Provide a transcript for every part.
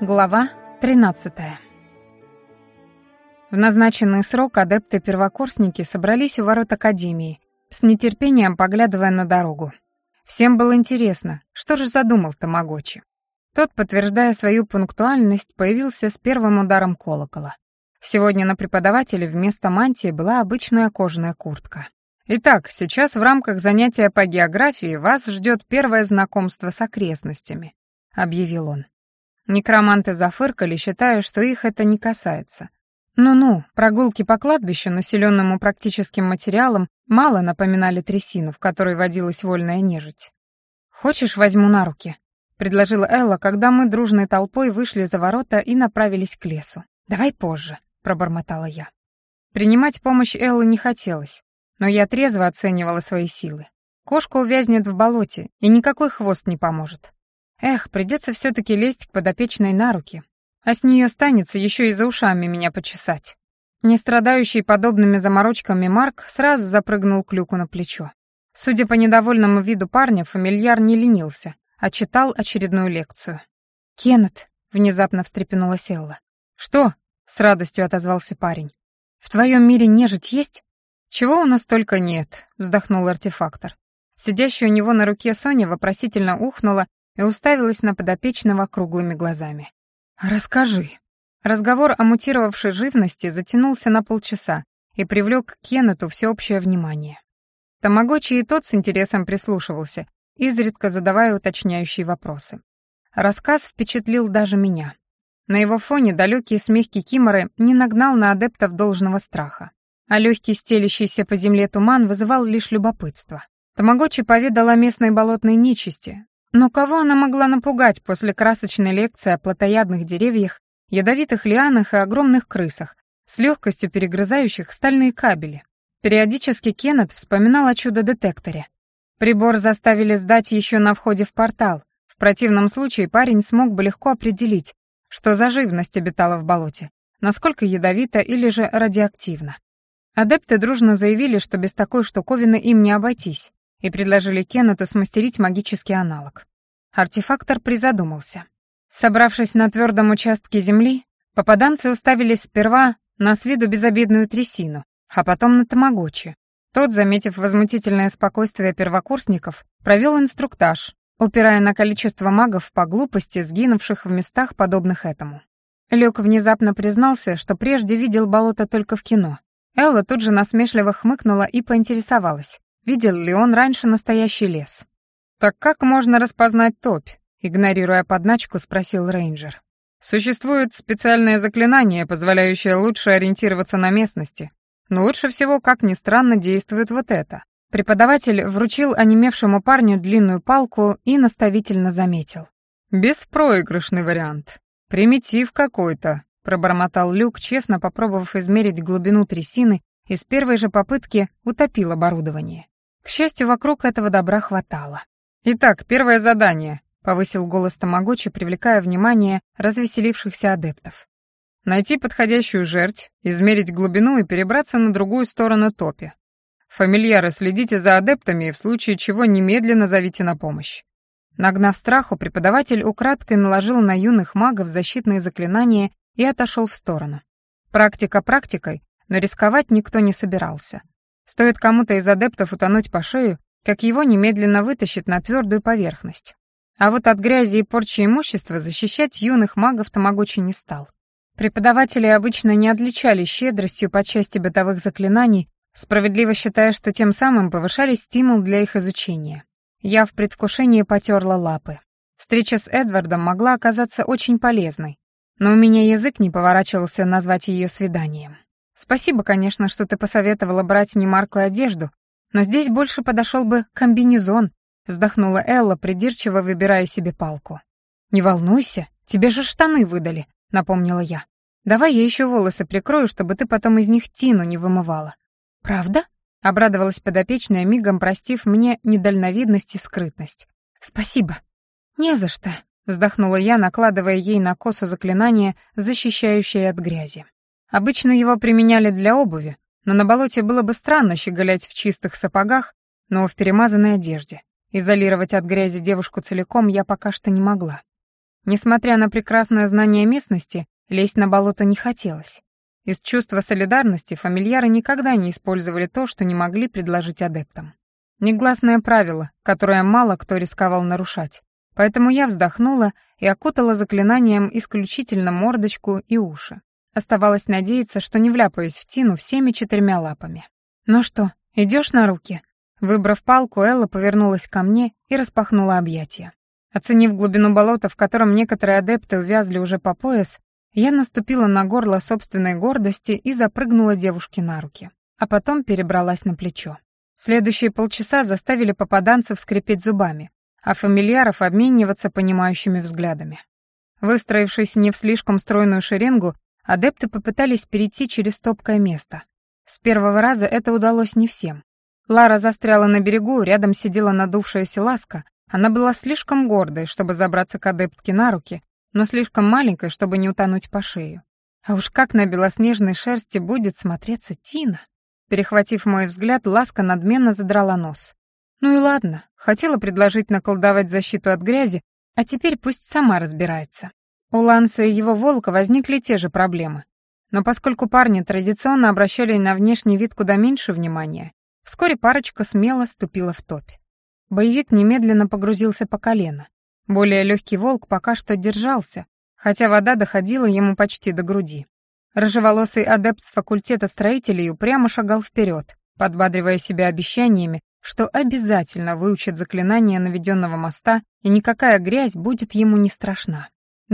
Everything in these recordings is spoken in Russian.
Глава 13. В назначенный срок адепты-первокурсники собрались у ворот Академии, с нетерпением поглядывая на дорогу. Всем было интересно, что же задумал Тамагочи. Тот, подтверждая свою пунктуальность, появился с первым ударом колокола. Сегодня на преподавателе вместо мантии была обычная кожаная куртка. Итак, сейчас в рамках занятия по географии вас ждет первое знакомство с окрестностями, объявил он. Некроманты зафыркали, считая, что их это не касается. Ну-ну, прогулки по кладбищу, населенному практическим материалом, мало напоминали трясину, в которой водилась вольная нежить. «Хочешь, возьму на руки?» — предложила Элла, когда мы дружной толпой вышли за ворота и направились к лесу. «Давай позже», — пробормотала я. Принимать помощь Эллы не хотелось, но я трезво оценивала свои силы. Кошка увязнет в болоте, и никакой хвост не поможет. Эх, придется все-таки лезть к подопечной на руки. А с нее станется еще и за ушами меня почесать. Не страдающий подобными заморочками Марк сразу запрыгнул к люку на плечо. Судя по недовольному виду парня, фамильяр не ленился, а читал очередную лекцию. «Кеннет», — внезапно встрепенулась Элла. «Что?» — с радостью отозвался парень. «В твоем мире нежить есть?» «Чего у нас только нет», — вздохнул артефактор. Сидящая у него на руке Соня вопросительно ухнула и уставилась на подопечного круглыми глазами. «Расскажи». Разговор о мутировавшей живности затянулся на полчаса и привлек к Кеннету всеобщее внимание. Тамагочи и тот с интересом прислушивался, изредка задавая уточняющие вопросы. Рассказ впечатлил даже меня. На его фоне далекий смех Кикиморы не нагнал на адептов должного страха, а легкий стелящийся по земле туман вызывал лишь любопытство. Тамагочи поведал о местной болотной нечисти, но кого она могла напугать после красочной лекции о плотоядных деревьях, ядовитых лианах и огромных крысах, с легкостью перегрызающих стальные кабели? Периодически Кеннет вспоминал о чудо-детекторе. Прибор заставили сдать еще на входе в портал. В противном случае парень смог бы легко определить, что за живность обитала в болоте, насколько ядовита или же радиоактивна. Адепты дружно заявили, что без такой штуковины им не обойтись, и предложили Кеннету смастерить магический аналог. Артефактор призадумался. Собравшись на твердом участке земли, попаданцы уставились сперва на с виду безобидную трясину, а потом на тамагочи. Тот, заметив возмутительное спокойствие первокурсников, провел инструктаж, упирая на количество магов по глупости, сгинувших в местах, подобных этому. Люк внезапно признался, что прежде видел болото только в кино. Элла тут же насмешливо хмыкнула и поинтересовалась. Видел ли он раньше настоящий лес? «Так как можно распознать топь?» Игнорируя подначку, спросил рейнджер. «Существует специальное заклинание, позволяющее лучше ориентироваться на местности. Но лучше всего, как ни странно, действует вот это». Преподаватель вручил онемевшему парню длинную палку и наставительно заметил. «Беспроигрышный вариант. Примитив какой-то», — пробормотал Люк, честно попробовав измерить глубину трясины и с первой же попытки утопил оборудование. К счастью, вокруг этого добра хватало. «Итак, первое задание», — повысил голос Тамагочи, привлекая внимание развеселившихся адептов. «Найти подходящую жерть, измерить глубину и перебраться на другую сторону топи. Фамильяры, следите за адептами и в случае чего немедленно зовите на помощь». Нагнав страху, преподаватель украдкой наложил на юных магов защитные заклинания и отошел в сторону. Практика практикой, но рисковать никто не собирался. Стоит кому-то из адептов утонуть по шею, как его немедленно вытащит на твердую поверхность. А вот от грязи и порчи имущества защищать юных магов Тамагочи не стал. Преподаватели обычно не отличались щедростью по части бытовых заклинаний, справедливо считая, что тем самым повышали стимул для их изучения. Я в предвкушении потерла лапы. Встреча с Эдвардом могла оказаться очень полезной, но у меня язык не поворачивался назвать ее свиданием. Спасибо, конечно, что ты посоветовала брать не маркую одежду, но здесь больше подошел бы комбинезон, вздохнула Элла, придирчиво выбирая себе палку. Не волнуйся, тебе же штаны выдали, напомнила я. Давай я еще волосы прикрою, чтобы ты потом из них тину не вымывала. Правда? Обрадовалась подопечная, мигом простив мне недальновидность и скрытность. Спасибо. Не за что, вздохнула я, накладывая ей на косу заклинание, защищающее от грязи. Обычно его применяли для обуви, но на болоте было бы странно щеголять в чистых сапогах, но в перемазанной одежде. Изолировать от грязи девушку целиком я пока что не могла. Несмотря на прекрасное знание местности, лезть на болото не хотелось. Из чувства солидарности фамильяры никогда не использовали то, что не могли предложить адептам. Негласное правило, которое мало кто рисковал нарушать. Поэтому я вздохнула и окутала заклинанием исключительно мордочку и уши. Оставалось надеяться, что не вляпаюсь в тину всеми четырьмя лапами. «Ну что, идешь на руки?» Выбрав палку, Элла повернулась ко мне и распахнула объятия. Оценив глубину болота, в котором некоторые адепты увязли уже по пояс, я наступила на горло собственной гордости и запрыгнула девушке на руки, а потом перебралась на плечо. Следующие полчаса заставили попаданцев скрипеть зубами, а фамильяров обмениваться понимающими взглядами. Выстроившись не в слишком стройную шеренгу, адепты попытались перейти через топкое место. С первого раза это удалось не всем. Лара застряла на берегу, рядом сидела надувшаяся ласка. Она была слишком гордой, чтобы забраться к адептке на руки, но слишком маленькой, чтобы не утонуть по шею. А уж как на белоснежной шерсти будет смотреться Тина. Перехватив мой взгляд, ласка надменно задрала нос. Ну и ладно, хотела предложить наколдовать защиту от грязи, а теперь пусть сама разбирается. У Ланса и его волка возникли те же проблемы. Но поскольку парни традиционно обращали на внешний вид куда меньше внимания, вскоре парочка смело ступила в топь. Боевик немедленно погрузился по колено. Более легкий волк пока что держался, хотя вода доходила ему почти до груди. Рыжеволосый адепт с факультета строителей упрямо шагал вперед, подбадривая себя обещаниями, что обязательно выучит заклинание наведенного моста, и никакая грязь будет ему не страшна.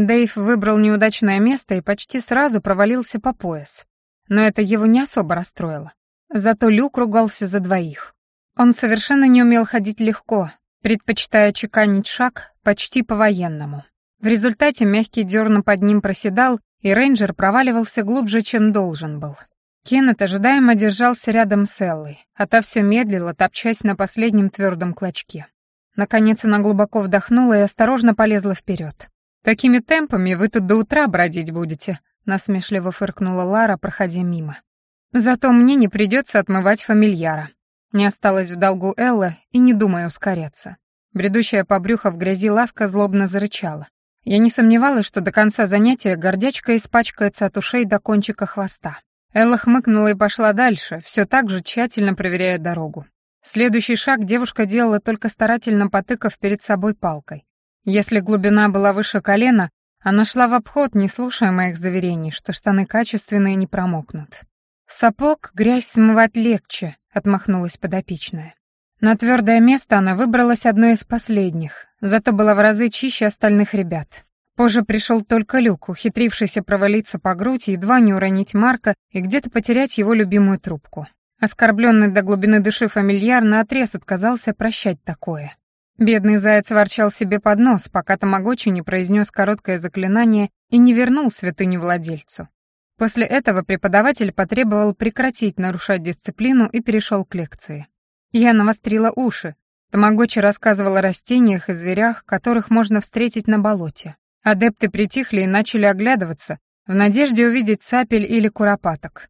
Дэйв выбрал неудачное место и почти сразу провалился по пояс. Но это его не особо расстроило. Зато Люк ругался за двоих. Он совершенно не умел ходить легко, предпочитая чеканить шаг почти по-военному. В результате мягкий дерн под ним проседал, и рейнджер проваливался глубже, чем должен был. Кеннет ожидаемо держался рядом с Эллой, а та все медлила, топчась на последнем твердом клочке. Наконец она глубоко вдохнула и осторожно полезла вперед. «Такими темпами вы тут до утра бродить будете», — насмешливо фыркнула Лара, проходя мимо. «Зато мне не придется отмывать фамильяра». Не осталось в долгу Элла и не думая ускоряться. Бредущая по брюху в грязи ласка злобно зарычала. Я не сомневалась, что до конца занятия гордячка испачкается от ушей до кончика хвоста. Элла хмыкнула и пошла дальше, все так же тщательно проверяя дорогу. Следующий шаг девушка делала только старательно потыкав перед собой палкой. Если глубина была выше колена, она шла в обход, не слушая моих заверений, что штаны качественные не промокнут. «Сапог грязь смывать легче», — отмахнулась подопечная. На твердое место она выбралась одной из последних, зато была в разы чище остальных ребят. Позже пришел только Люк, ухитрившийся провалиться по грудь, едва не уронить Марка и где-то потерять его любимую трубку. Оскорбленный до глубины души фамильяр наотрез отказался прощать такое. Бедный заяц ворчал себе под нос, пока Тамагочи не произнес короткое заклинание и не вернул святыню владельцу. После этого преподаватель потребовал прекратить нарушать дисциплину и перешел к лекции. Я навострила уши. Тамагочи рассказывал о растениях и зверях, которых можно встретить на болоте. Адепты притихли и начали оглядываться, в надежде увидеть цапель или куропаток.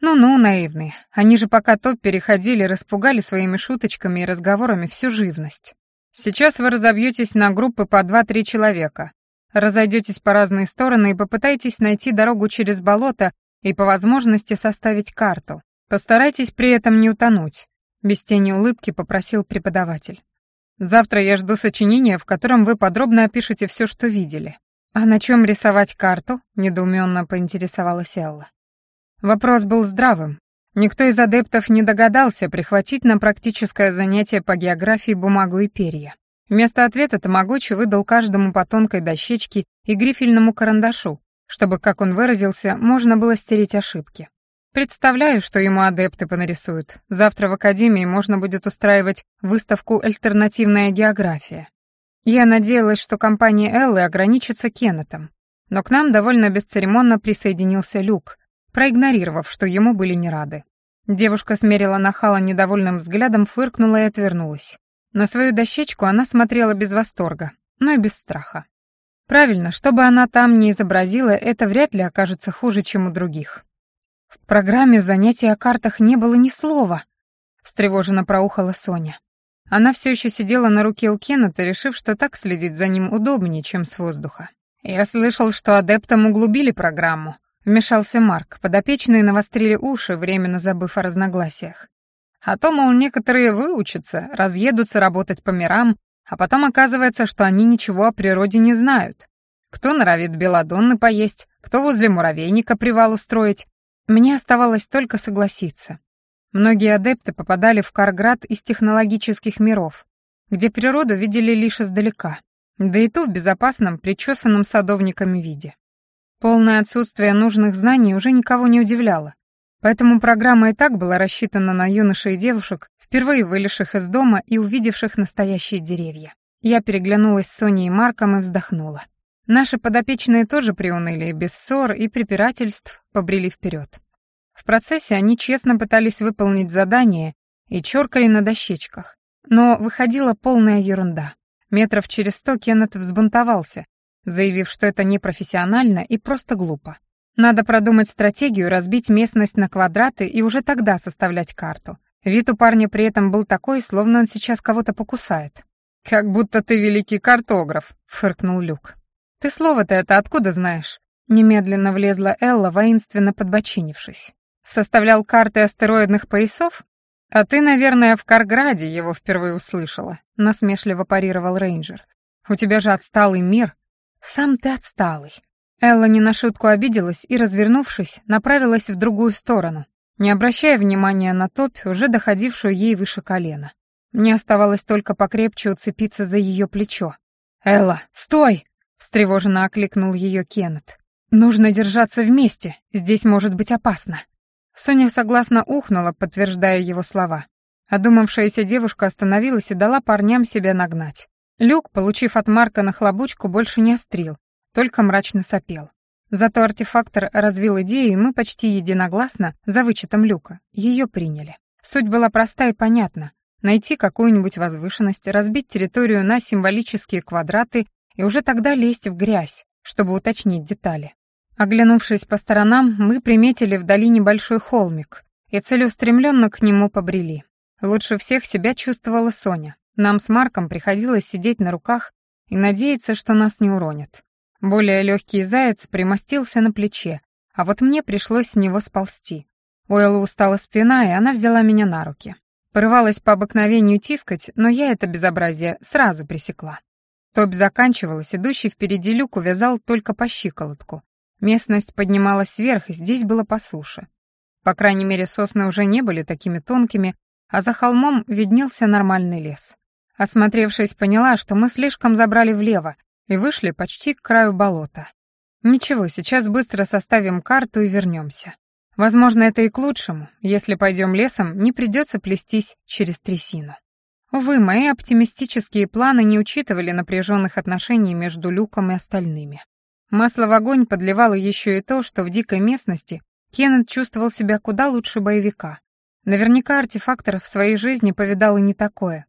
Ну-ну, наивные. Они же пока топ переходили, распугали своими шуточками и разговорами всю живность. Сейчас вы разобьетесь на группы по два-три человека, разойдетесь по разные стороны и попытаетесь найти дорогу через болото и по возможности составить карту. Постарайтесь при этом не утонуть, без тени улыбки попросил преподаватель. Завтра я жду сочинения, в котором вы подробно опишете все, что видели. А на чем рисовать карту? недоуменно поинтересовалась Элла. Вопрос был здравым. Никто из адептов не догадался прихватить на практическое занятие по географии бумагу и перья. Вместо ответа Тамагочи выдал каждому по тонкой дощечке и грифельному карандашу, чтобы, как он выразился, можно было стереть ошибки. Представляю, что ему адепты понарисуют. Завтра в академии можно будет устраивать выставку «Альтернативная география». Я надеялась, что компания Эллы ограничится Кеннетом, но к нам довольно бесцеремонно присоединился Люк, проигнорировав, что ему были не рады. Девушка смерила нахала недовольным взглядом, фыркнула и отвернулась. На свою дощечку она смотрела без восторга, но и без страха. Правильно, что бы она там ни изобразила, это вряд ли окажется хуже, чем у других. В программе занятий о картах не было ни слова, встревоженно проухала Соня. Она все еще сидела на руке у Кеннета, решив, что так следить за ним удобнее, чем с воздуха. «Я слышал, что адептам углубили программу», — вмешался Марк. Подопечные навострили уши, временно забыв о разногласиях. «А то, мол, некоторые выучатся, разъедутся работать по мирам, а потом оказывается, что они ничего о природе не знают. Кто норовит белодонны поесть, кто возле муравейника привал устроить. Мне оставалось только согласиться. Многие адепты попадали в Карград из технологических миров, где природу видели лишь издалека, да и то в безопасном, причесанном садовниками виде. Полное отсутствие нужных знаний уже никого не удивляло, поэтому программа и так была рассчитана на юношей и девушек, впервые вылезших из дома и увидевших настоящие деревья. Я переглянулась с Соней и Марком и вздохнула. Наши подопечные тоже приуныли, без ссор и препирательств побрели вперед. В процессе они честно пытались выполнить задание и чёркали на дощечках, но выходила полная ерунда. Метров через сто Кеннет взбунтовался, заявив, что это непрофессионально и просто глупо. Надо продумать стратегию, разбить местность на квадраты и уже тогда составлять карту. Вид у парня при этом был такой, словно он сейчас кого-то покусает. «Как будто ты великий картограф», — фыркнул Люк. «Ты слово-то это откуда знаешь?» Немедленно влезла Элла, воинственно подбочинившись. «Составлял карты астероидных поясов? А ты, наверное, в Карграде его впервые услышала», — насмешливо парировал рейнджер. «У тебя же отсталый мир». «Сам ты отсталый». Элла не на шутку обиделась и, развернувшись, направилась в другую сторону, не обращая внимания на топь, уже доходившую ей выше колена. Мне оставалось только покрепче уцепиться за ее плечо. «Элла, стой!» встревоженно окликнул ее Кеннет. Нужно держаться вместе, здесь может быть опасно. Соня согласно ухнула, подтверждая его слова. Одумавшаяся девушка остановилась и дала парням себя нагнать. Люк, получив от Марка нахлобучку, больше не острил, только мрачно сопел. Зато артефактор развил идею, и мы почти единогласно, за вычетом Люка, ее приняли. Суть была проста и понятна. Найти какую-нибудь возвышенность, разбить территорию на символические квадраты и уже тогда лезть в грязь, чтобы уточнить детали. Оглянувшись по сторонам, мы приметили вдали небольшой холмик и целеустремленно к нему побрели. Лучше всех себя чувствовала Соня. Нам с Марком приходилось сидеть на руках и надеяться, что нас не уронят. Более легкий заяц примостился на плече, а вот мне пришлось с него сползти. У Эллы устала спина, и она взяла меня на руки. Порывалась по обыкновению тискать, но я это безобразие сразу пресекла. Топь заканчивалась, идущий впереди люк увязал только по щиколотку. Местность поднималась вверх, и здесь было по суше. По крайней мере, сосны уже не были такими тонкими, а за холмом виднелся нормальный лес. Осмотревшись, поняла, что мы слишком забрали влево и вышли почти к краю болота. Ничего, сейчас быстро составим карту и вернемся. Возможно, это и к лучшему. Если пойдем лесом, не придется плестись через трясину. Увы, мои оптимистические планы не учитывали напряженных отношений между Люком и остальными. Масло в огонь подливало еще и то, что в дикой местности Кеннет чувствовал себя куда лучше боевика. Наверняка артефактор в своей жизни повидал и не такое.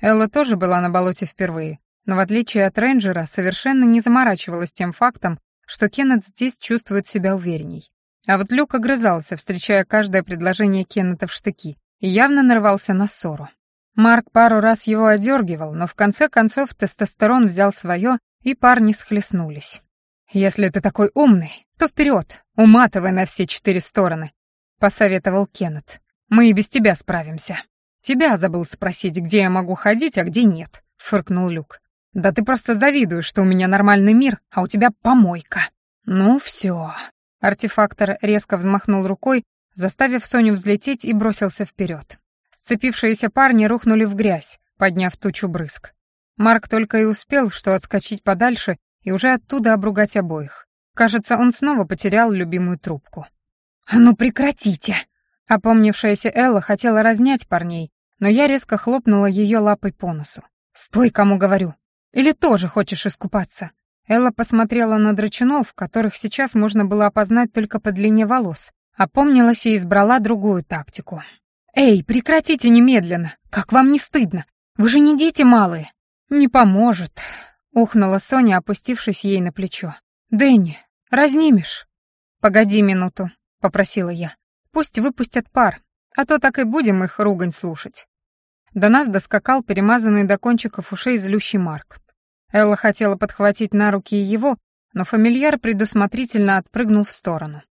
Элла тоже была на болоте впервые, но в отличие от рейнджера совершенно не заморачивалась тем фактом, что Кеннет здесь чувствует себя уверенней. А вот Люк огрызался, встречая каждое предложение Кеннета в штыки, и явно нарвался на ссору. Марк пару раз его одергивал, но в конце концов тестостерон взял свое, и парни схлестнулись. «Если ты такой умный, то вперед, уматывай на все четыре стороны», — посоветовал Кеннет. «Мы и без тебя справимся». «Тебя забыл спросить, где я могу ходить, а где нет», — фыркнул Люк. «Да ты просто завидуешь, что у меня нормальный мир, а у тебя помойка». «Ну все». Артефактор резко взмахнул рукой, заставив Соню взлететь и бросился вперед. Сцепившиеся парни рухнули в грязь, подняв тучу брызг. Марк только и успел, что отскочить подальше и уже оттуда обругать обоих. Кажется, он снова потерял любимую трубку. «А ну прекратите!» Опомнившаяся Элла хотела разнять парней, но я резко хлопнула ее лапой по носу. «Стой, кому говорю! Или тоже хочешь искупаться?» Элла посмотрела на драчунов, которых сейчас можно было опознать только по длине волос, опомнилась и избрала другую тактику. «Эй, прекратите немедленно! Как вам не стыдно? Вы же не дети малые!» «Не поможет», — ухнула Соня, опустившись ей на плечо. «Дэнни, разнимешь?» «Погоди минуту», — попросила я. «Пусть выпустят пар, а то так и будем их ругань слушать». До нас доскакал перемазанный до кончиков ушей злющий Марк. Элла хотела подхватить на руки его, но фамильяр предусмотрительно отпрыгнул в сторону.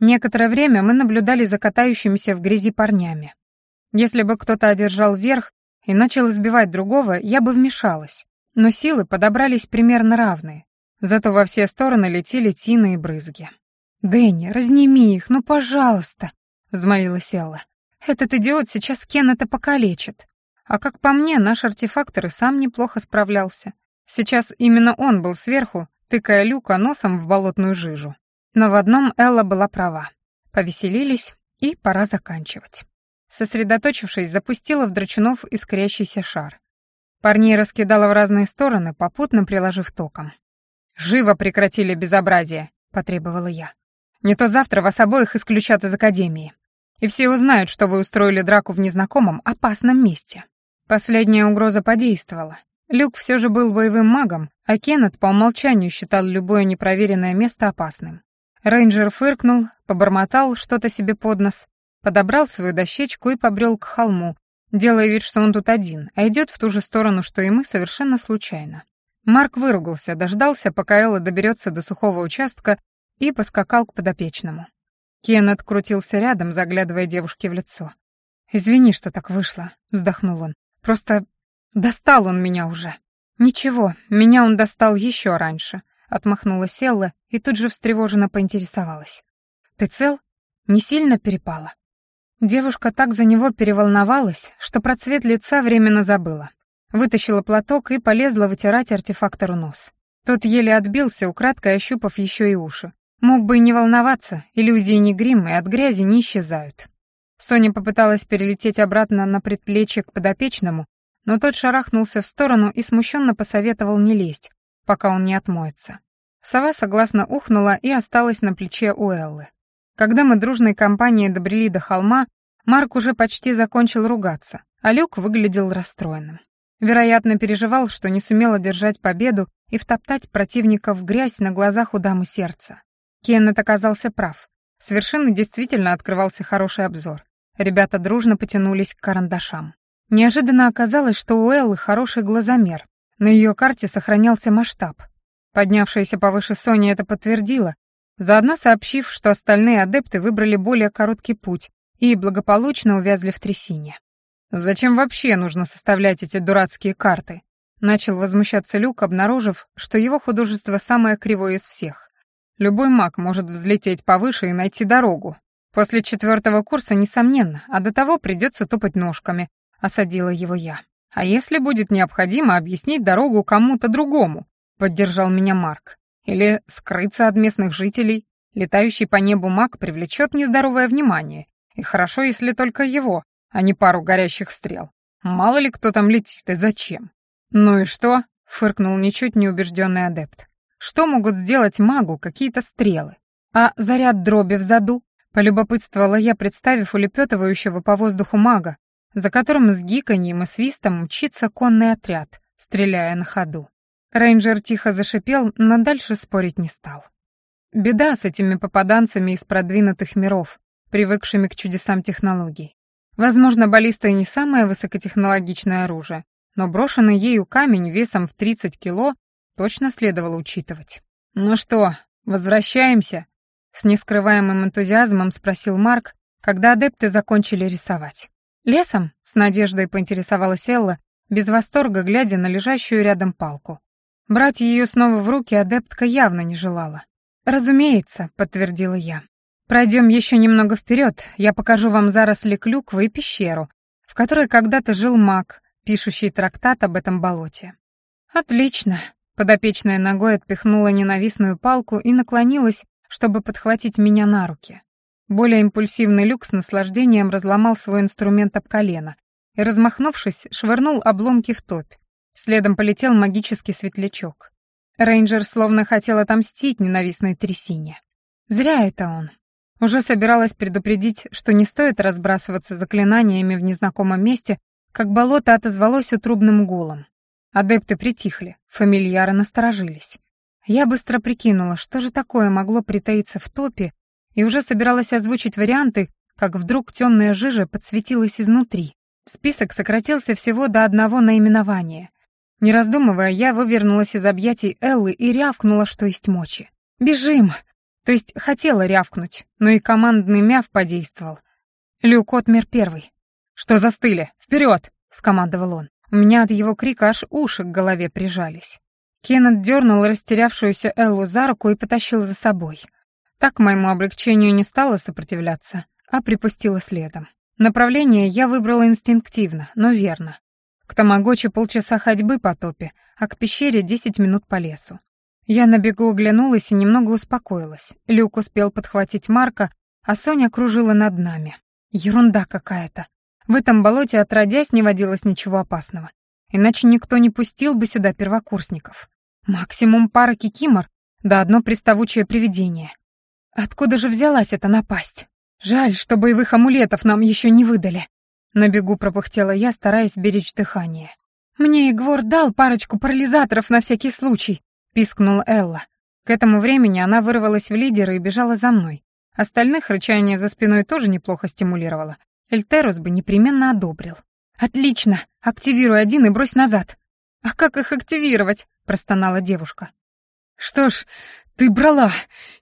Некоторое время мы наблюдали за катающимися в грязи парнями. Если бы кто-то одержал верх и начал избивать другого, я бы вмешалась. Но силы подобрались примерно равные. Зато во все стороны летели тины и брызги. «Дэнни, разними их, ну, пожалуйста!» — взмолилась Элла. «Этот идиот сейчас Кеннета покалечит». А как по мне, наш артефактор и сам неплохо справлялся. Сейчас именно он был сверху, тыкая люка носом в болотную жижу. Но в одном Элла была права. Повеселились, и пора заканчивать. Сосредоточившись, запустила в драчунов искрящийся шар. Парней раскидала в разные стороны, попутно приложив током. «Живо прекратили безобразие!» — потребовала я. «Не то завтра вас обоих исключат из Академии. И все узнают, что вы устроили драку в незнакомом, опасном месте». Последняя угроза подействовала. Люк все же был боевым магом, а Кеннет по умолчанию считал любое непроверенное место опасным. Рейнджер фыркнул, побормотал что-то себе под нос, подобрал свою дощечку и побрел к холму, делая вид, что он тут один, а идет в ту же сторону, что и мы, совершенно случайно. Марк выругался, дождался, пока Элла доберется до сухого участка, и поскакал к подопечному. Кеннет крутился рядом, заглядывая девушке в лицо. «Извини, что так вышло», — вздохнул он. «Просто достал он меня уже». «Ничего, меня он достал еще раньше», — отмахнулась Элла и тут же встревоженно поинтересовалась. «Ты цел? Не сильно перепала?» Девушка так за него переволновалась, что про цвет лица временно забыла. Вытащила платок и полезла вытирать артефактору нос. Тот еле отбился, украдкой ощупав еще и уши. Мог бы и не волноваться, иллюзии не грим и от грязи не исчезают. Соня попыталась перелететь обратно на предплечье к подопечному, но тот шарахнулся в сторону и смущенно посоветовал не лезть, пока он не отмоется. Сова согласно ухнула и осталась на плече у Эллы. Когда мы дружной компанией добрели до холма, Марк уже почти закончил ругаться, а Люк выглядел расстроенным. Вероятно, переживал, что не сумел одержать победу и втоптать противника в грязь на глазах у дамы сердца. Кеннет оказался прав. С вершины действительно открывался хороший обзор. Ребята дружно потянулись к карандашам. Неожиданно оказалось, что у Эллы хороший глазомер. На ее карте сохранялся масштаб. Поднявшаяся повыше Соня это подтвердила, заодно сообщив, что остальные адепты выбрали более короткий путь и благополучно увязли в трясине. «Зачем вообще нужно составлять эти дурацкие карты?» Начал возмущаться Люк, обнаружив, что его художество самое кривое из всех. Любой маг может взлететь повыше и найти дорогу. После четвертого курса, несомненно, а до того придется топать ножками, осадила его я. А если будет необходимо объяснить дорогу кому-то другому, поддержал меня Марк. Или скрыться от местных жителей. Летающий по небу маг привлечет нездоровое внимание. И хорошо, если только его, а не пару горящих стрел. Мало ли кто там летит и зачем. Ну и что? фыркнул ничуть не убежденный адепт. Что могут сделать магу какие-то стрелы? А заряд дроби в заду? Полюбопытствовала я, представив улепетывающего по воздуху мага, за которым с гиканьем и свистом мчится конный отряд, стреляя на ходу. Рейнджер тихо зашипел, но дальше спорить не стал. Беда с этими попаданцами из продвинутых миров, привыкшими к чудесам технологий. Возможно, баллиста и не самое высокотехнологичное оружие, но брошенный ею камень весом в 30 кило точно следовало учитывать. «Ну что, возвращаемся?» С нескрываемым энтузиазмом спросил Марк, когда адепты закончили рисовать. «Лесом?» — с надеждой поинтересовалась Элла, без восторга глядя на лежащую рядом палку. Брать ее снова в руки адептка явно не желала. «Разумеется», — подтвердила я. «Пройдем еще немного вперед, я покажу вам заросли клюквы и пещеру, в которой когда-то жил маг, пишущий трактат об этом болоте». «Отлично», — подопечная ногой отпихнула ненавистную палку и наклонилась, чтобы подхватить меня на руки. Более импульсивный люк с наслаждением разломал свой инструмент об колено и, размахнувшись, швырнул обломки в топь. Следом полетел магический светлячок. Рейнджер словно хотел отомстить ненавистной трясине. Зря это он. Уже собиралась предупредить, что не стоит разбрасываться заклинаниями в незнакомом месте, как болото отозвалось утрубным гулом. Адепты притихли, фамильяры насторожились. Я быстро прикинула, что же такое могло притаиться в топе, и уже собиралась озвучить варианты, как вдруг темная жижа подсветилась изнутри. Список сократился всего до одного наименования. Не раздумывая, я вывернулась из объятий Эллы и рявкнула, что есть мочи. «Бежим!» То есть хотела рявкнуть, но и командный мяв подействовал. Люк отмер первый. «Что застыли? Вперед!» — скомандовал он. У меня от его крика аж уши к голове прижались. Кеннет дернул растерявшуюся Эллу за руку и потащил за собой. Так моему облегчению не стало сопротивляться, а припустила следом. Направление я выбрала инстинктивно, но верно. К Тамагочи полчаса ходьбы по топе, а к пещере десять минут по лесу. Я на бегу оглянулась и немного успокоилась. Люк успел подхватить Марка, а Соня кружила над нами. Ерунда какая-то. В этом болоте отродясь не водилось ничего опасного. Иначе никто не пустил бы сюда первокурсников. Максимум пара кикимор, да одно приставучее привидение. Откуда же взялась эта напасть? Жаль, что боевых амулетов нам еще не выдали. На бегу пропыхтела я, стараясь беречь дыхание. «Мне Игвор дал парочку парализаторов на всякий случай», — пискнула Элла. К этому времени она вырвалась в лидеры и бежала за мной. Остальных рычание за спиной тоже неплохо стимулировало. Эльтерус бы непременно одобрил. «Отлично! Активируй один и брось назад!» «А как их активировать?» — простонала девушка. «Что ж, ты брала,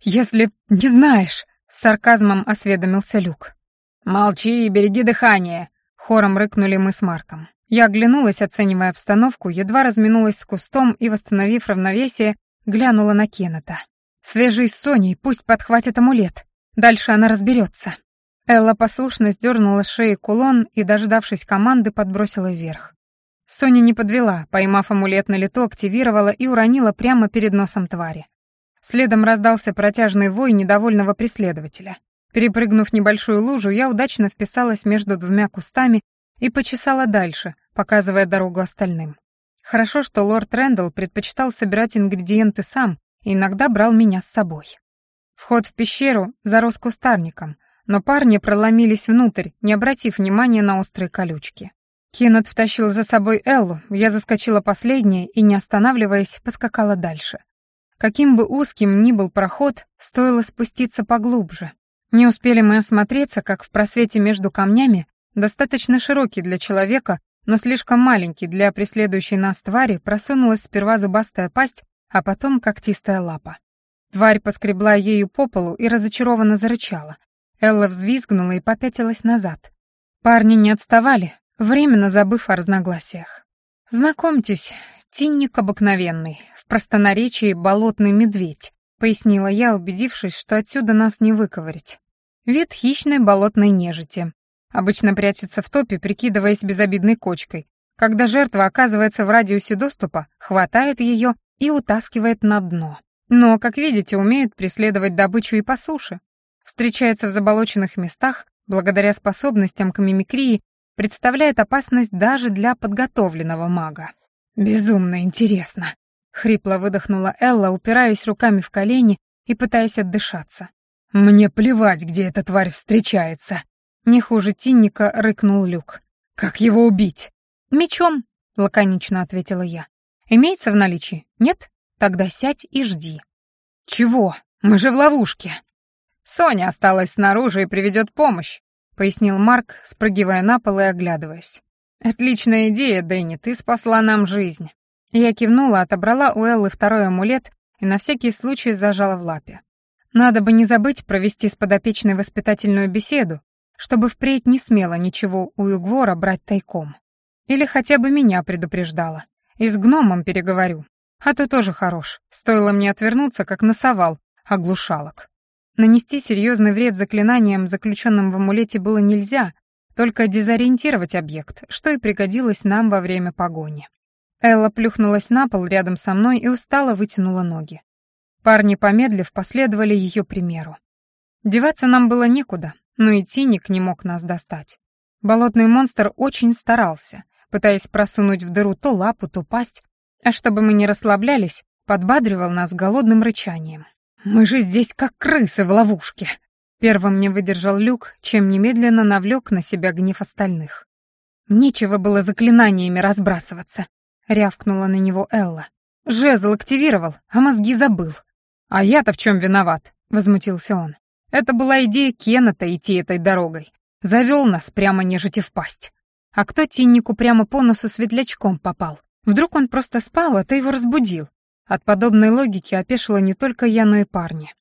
если не знаешь», — с сарказмом осведомился Люк. «Молчи и береги дыхание», — хором рыкнули мы с Марком. Я оглянулась, оценивая обстановку, едва разминулась с кустом и, восстановив равновесие, глянула на Кеннета. «Свежий с Соней, пусть подхватит амулет. Дальше она разберется. Элла послушно сдернула с шеи кулон и, дождавшись команды, подбросила вверх. Соня не подвела, поймав амулет на лету, активировала и уронила прямо перед носом твари. Следом раздался протяжный вой недовольного преследователя. Перепрыгнув небольшую лужу, я удачно вписалась между двумя кустами и почесала дальше, показывая дорогу остальным. Хорошо, что лорд Рэндалл предпочитал собирать ингредиенты сам и иногда брал меня с собой. Вход в пещеру зарос кустарником, но парни проломились внутрь, не обратив внимания на острые колючки. Кеннет втащил за собой Эллу, я заскочила последняя и, не останавливаясь, поскакала дальше. Каким бы узким ни был проход, стоило спуститься поглубже. Не успели мы осмотреться, как в просвете между камнями, достаточно широкий для человека, но слишком маленький для преследующей нас твари, просунулась сперва зубастая пасть, а потом когтистая лапа. Тварь поскребла ею по полу и разочарованно зарычала, Элла взвизгнула и попятилась назад. Парни не отставали, временно забыв о разногласиях. «Знакомьтесь, тинник обыкновенный, в простонаречии болотный медведь», пояснила я, убедившись, что отсюда нас не выковырять. Вид хищной болотной нежити. Обычно прячется в топе, прикидываясь безобидной кочкой. Когда жертва оказывается в радиусе доступа, хватает ее и утаскивает на дно. Но, как видите, умеют преследовать добычу и по суше встречается в заболоченных местах, благодаря способностям к мимикрии, представляет опасность даже для подготовленного мага. «Безумно интересно», — хрипло выдохнула Элла, упираясь руками в колени и пытаясь отдышаться. «Мне плевать, где эта тварь встречается», — не хуже Тинника рыкнул Люк. «Как его убить?» «Мечом», — лаконично ответила я. «Имеется в наличии? Нет? Тогда сядь и жди». «Чего? Мы же в ловушке». «Соня осталась снаружи и приведет помощь», — пояснил Марк, спрыгивая на пол и оглядываясь. «Отличная идея, Дэнни, ты спасла нам жизнь». Я кивнула, отобрала у Эллы второй амулет и на всякий случай зажала в лапе. Надо бы не забыть провести с подопечной воспитательную беседу, чтобы впредь не смело ничего у Югвора брать тайком. Или хотя бы меня предупреждала. И с гномом переговорю. А то тоже хорош. Стоило мне отвернуться, как насовал оглушалок. Нанести серьезный вред заклинаниям, заключенным в амулете, было нельзя, только дезориентировать объект, что и пригодилось нам во время погони. Элла плюхнулась на пол рядом со мной и устало вытянула ноги. Парни, помедлив, последовали ее примеру. Деваться нам было некуда, но и Тиник не мог нас достать. Болотный монстр очень старался, пытаясь просунуть в дыру то лапу, то пасть, а чтобы мы не расслаблялись, подбадривал нас голодным рычанием. «Мы же здесь как крысы в ловушке!» Первым не выдержал Люк, чем немедленно навлек на себя гнев остальных. «Нечего было заклинаниями разбрасываться», — рявкнула на него Элла. «Жезл активировал, а мозги забыл». «А я-то в чем виноват?» — возмутился он. «Это была идея Кеннета идти этой дорогой. Завел нас прямо нежити в пасть. А кто Тиннику прямо по носу светлячком попал? Вдруг он просто спал, а ты его разбудил? От подобной логики опешила не только я, но и парни.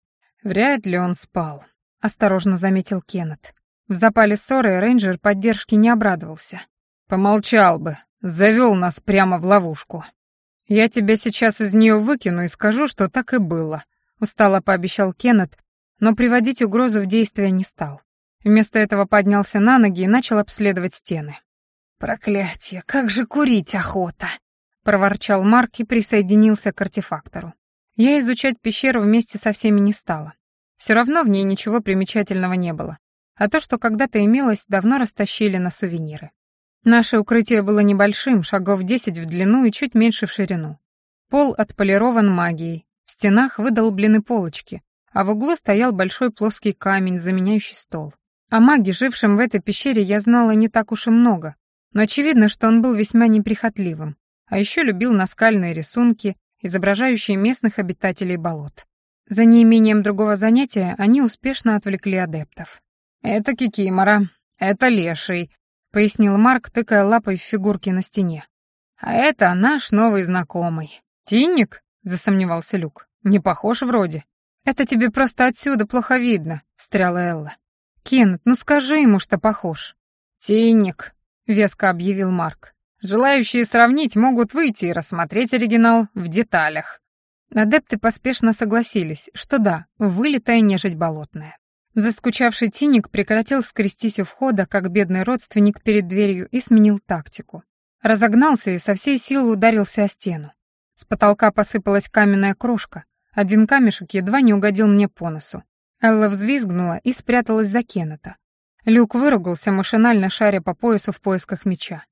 Вряд ли он спал, осторожно заметил Кеннет. В запале ссоры рейнджер поддержки не обрадовался. Помолчал бы, завел нас прямо в ловушку. Я тебя сейчас из нее выкину и скажу, что так и было, устало пообещал Кеннет, но приводить угрозу в действие не стал. Вместо этого поднялся на ноги и начал обследовать стены. «Проклятие, как же курить охота!» — проворчал Марк и присоединился к артефактору. Я изучать пещеру вместе со всеми не стала. Все равно в ней ничего примечательного не было а то, что когда-то имелось, давно растащили на сувениры. Наше укрытие было небольшим, шагов 10 в длину и чуть меньше в ширину. Пол отполирован магией, в стенах выдолблены полочки, а в углу стоял большой плоский камень, заменяющий стол. О маге, жившем в этой пещере, я знала не так уж и много, но очевидно, что он был весьма неприхотливым, а еще любил наскальные рисунки, изображающие местных обитателей болот. За неимением другого занятия они успешно отвлекли адептов. «Это Кикимора, это Леший», — пояснил Марк, тыкая лапой в фигурки на стене. «А это наш новый знакомый. Тинник?» — засомневался Люк. «Не похож вроде». «Это тебе просто отсюда плохо видно», — встряла Элла. «Кеннет, ну скажи ему, что похож». «Тинник», — веско объявил Марк. «Желающие сравнить могут выйти и рассмотреть оригинал в деталях». Адепты поспешно согласились, что да, вылитая нежить болотная. Заскучавший Тиник прекратил скрестись у входа, как бедный родственник перед дверью, и сменил тактику. Разогнался и со всей силы ударился о стену. С потолка посыпалась каменная крошка. Один камешек едва не угодил мне по носу. Элла взвизгнула и спряталась за Кеннета. Люк выругался, машинально шаря по поясу в поисках меча.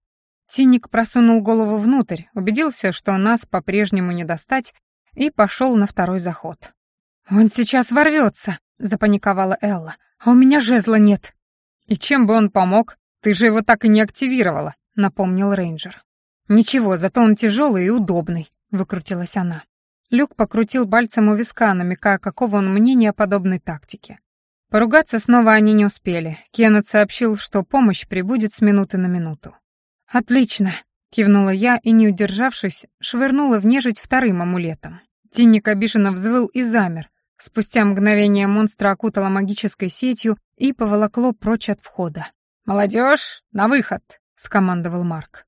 Тиник просунул голову внутрь, убедился, что нас по-прежнему не достать, и пошел на второй заход. «Он сейчас ворвется!» — запаниковала Элла. «А у меня жезла нет». «И чем бы он помог? Ты же его так и не активировала», — напомнил рейнджер. «Ничего, зато он тяжелый и удобный», — выкрутилась она. Люк покрутил пальцем у виска, намекая, какого он мнения о подобной тактике. Поругаться снова они не успели. Кеннет сообщил, что помощь прибудет с минуты на минуту. «Отлично», — кивнула я и, не удержавшись, швырнула в нежить вторым амулетом. Тинник обиженно взвыл и замер, Спустя мгновение монстра окутало магической сетью и поволокло прочь от входа. «Молодежь, на выход!» — скомандовал Марк.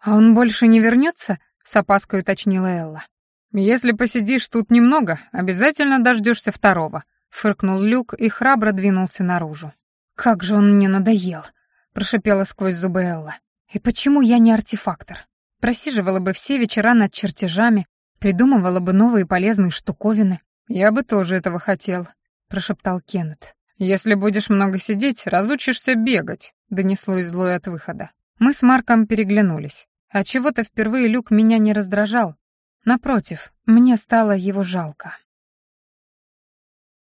«А он больше не вернется?» — с опаской уточнила Элла. «Если посидишь тут немного, обязательно дождешься второго», — фыркнул Люк и храбро двинулся наружу. «Как же он мне надоел!» — прошипела сквозь зубы Элла. «И почему я не артефактор? Просиживала бы все вечера над чертежами, придумывала бы новые полезные штуковины, «Я бы тоже этого хотел», — прошептал Кеннет. «Если будешь много сидеть, разучишься бегать», — донеслось злое от выхода. Мы с Марком переглянулись. А чего-то впервые Люк меня не раздражал. Напротив, мне стало его жалко.